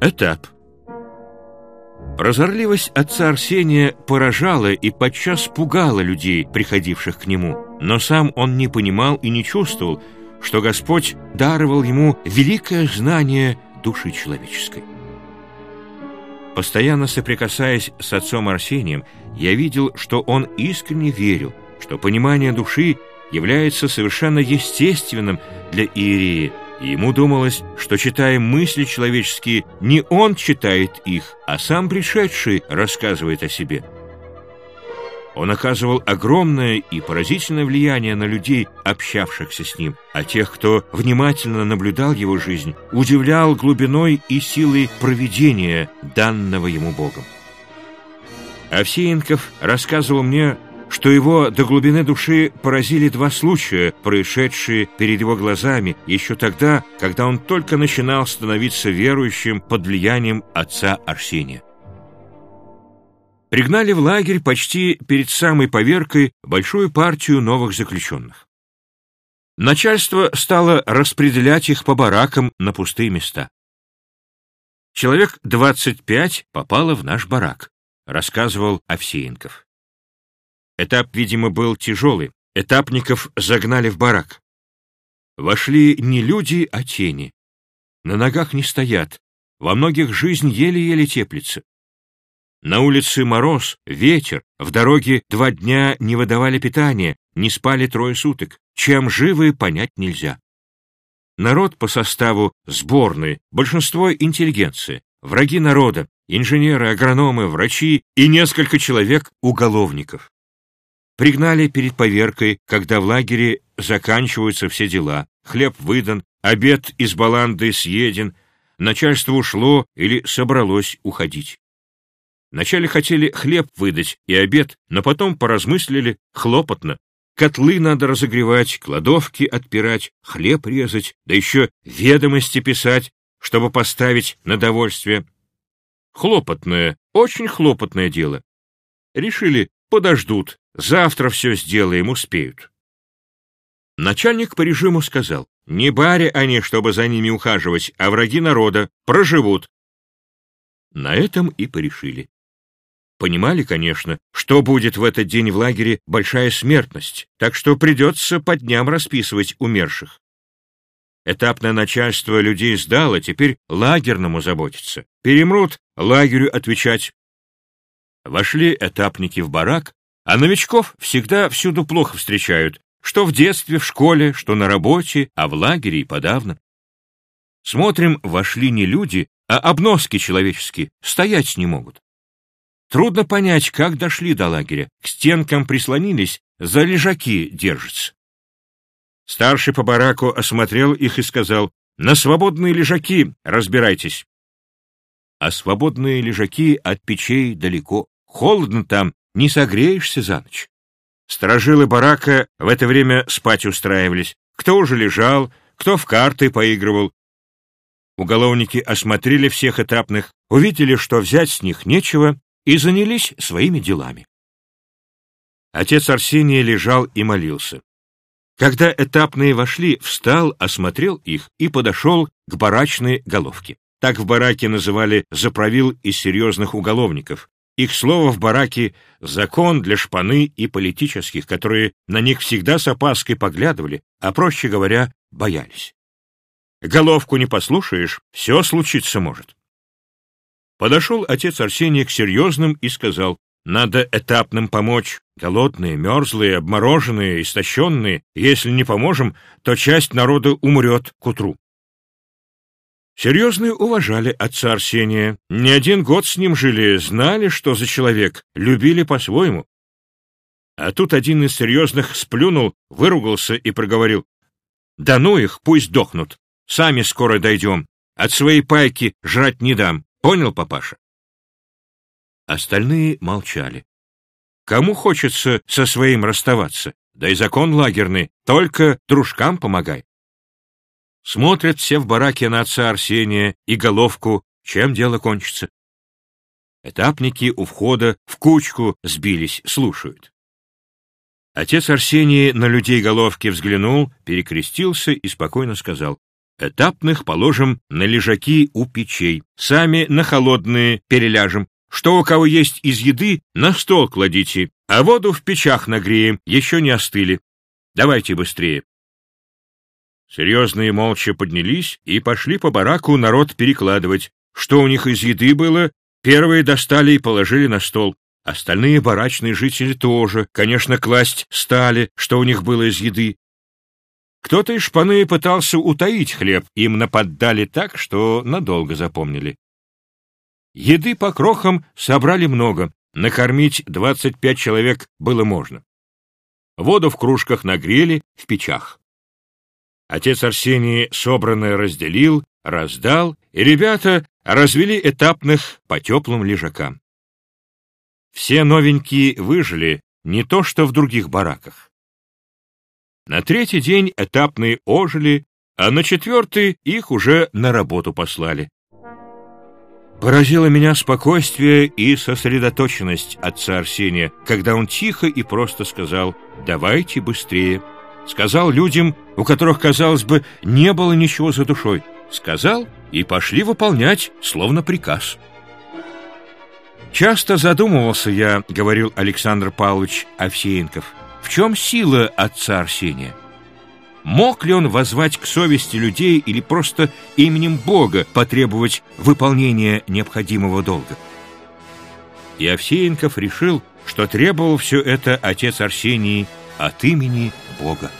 Этап. Прозорливость отца Арсения поражала и подчас пугала людей, приходивших к нему, но сам он не понимал и не чувствовал, что Господь даровал ему великое знание души человеческой. Постоянно соприкасаясь с отцом Арсением, я видел, что он искренне верил, что понимание души является совершенно естественным для Иерея, ему думалось, что, читая мысли человеческие, не он читает их, а сам пришедший рассказывает о себе. Он оказывал огромное и поразительное влияние на людей, общавшихся с ним, а тех, кто внимательно наблюдал его жизнь, удивлял глубиной и силой проведения, данного ему Богом. Овсеенков рассказывал мне, что его до глубины души поразили два случая, происшедшие перед его глазами еще тогда, когда он только начинал становиться верующим под влиянием отца Арсения. Пригнали в лагерь почти перед самой поверкой большую партию новых заключенных. Начальство стало распределять их по баракам на пустые места. Человек 25 попало в наш барак, рассказывал Овсеенков. Этап, видимо, был тяжелый. Этапников загнали в барак. Вошли не люди, а тени. На ногах не стоят. Во многих жизнь еле-еле теплится. На улице мороз, ветер, в дороге два дня не выдавали питания, не спали трое суток. Чем живы, понять нельзя. Народ по составу сборный, большинство интеллигенции, враги народа, инженеры, агрономы, врачи и несколько человек уголовников. Пригнали перед поверкой, когда в лагере заканчиваются все дела. Хлеб выдан, обед из баланды съеден, начальство ушло или собралось уходить. Вначале хотели хлеб выдать и обед, но потом поразмыслили хлопотно. Котлы надо разогревать, кладовки отпирать, хлеб резать, да еще ведомости писать, чтобы поставить на довольствие. Хлопотное, очень хлопотное дело. Решили, подождут, Завтра все сделаем, успеют. Начальник по режиму сказал, не баре они, чтобы за ними ухаживать, а враги народа, проживут. На этом и порешили. Понимали, конечно, что будет в этот день в лагере большая смертность, так что придется по дням расписывать умерших. Этапное начальство людей сдало, теперь лагерному заботиться. Перемрут, лагерю отвечать. Вошли этапники в барак, а новичков всегда всюду плохо встречают, что в детстве, в школе, что на работе, а в лагере и подавно. Смотрим, вошли не люди, а обноски человеческие, стоять не могут. Трудно понять, как дошли до лагеря, к стенкам прислонились, за лежаки держатся. Старший по бараку осмотрел их и сказал, «На свободные лежаки разбирайтесь». А свободные лежаки от печей далеко. Холодно там, не согреешься за ночь. Сторожилы барака в это время спать устраивались. Кто уже лежал, кто в карты поигрывал. Уголовники осмотрели всех этапных, увидели, что взять с них нечего, и занялись своими делами. Отец Арсения лежал и молился. Когда этапные вошли, встал, осмотрел их и подошел к барачной головке. Так в бараке называли заправил из серьезных уголовников, их слово в бараке — закон для шпаны и политических, которые на них всегда с опаской поглядывали, а, проще говоря, боялись. Головку не послушаешь, все случиться может. Подошел отец Арсений к серьезным и сказал, надо этапным помочь. Голодные, мерзлые, обмороженные, истощенные. Если не поможем, то часть народа умрет к утру. Серьезные уважали отца Арсения, не один год с ним жили, знали, что за человек, любили по-своему. А тут один из серьезных сплюнул, выругался и проговорил. «Да ну их, пусть дохнут. Сами скоро дойдем. От своей пайки жрать не дам. Понял, папаша?» Остальные молчали. Кому хочется со своим расставаться? Да и закон лагерный, только дружкам помогай. Смотрят все в бараке на отца Арсения и головку, чем дело кончится. Этапники у входа в кучку сбились, слушают. Отец Арсений на людей головки взглянул, перекрестился и спокойно сказал, Этапных положим на лежаки у печей, сами на холодные переляжем. Что у кого есть из еды, на стол кладите, а воду в печах нагреем, еще не остыли. Давайте быстрее. Серьезные молча поднялись и пошли по бараку народ перекладывать. Что у них из еды было, первые достали и положили на стол. Остальные барачные жители тоже, конечно, класть стали, что у них было из еды. Кто-то из шпаны пытался утаить хлеб, им наподдали так, что надолго запомнили. Еды по крохам собрали много, накормить 25 человек было можно. Воду в кружках нагрели в печах. Отец Арсений собранное разделил, раздал, и ребята развели этапных по теплым лежакам. Все новенькие выжили, не то что в других бараках. На третий день этапные ожили, а на четвертый их уже на работу послали. Поразило меня спокойствие и сосредоточенность отца Арсения, когда он тихо и просто сказал «давайте быстрее». Сказал людям, у которых, казалось бы, не было ничего за душой. Сказал, и пошли выполнять, словно приказ. «Часто задумывался я, — говорил Александр Павлович Овсеенков, — в чем сила отца Арсения? Мог ли он возвать к совести людей или просто именем Бога потребовать выполнения необходимого долга? И Овсеенков решил, что требовал все это отец Арсений от имени Бога.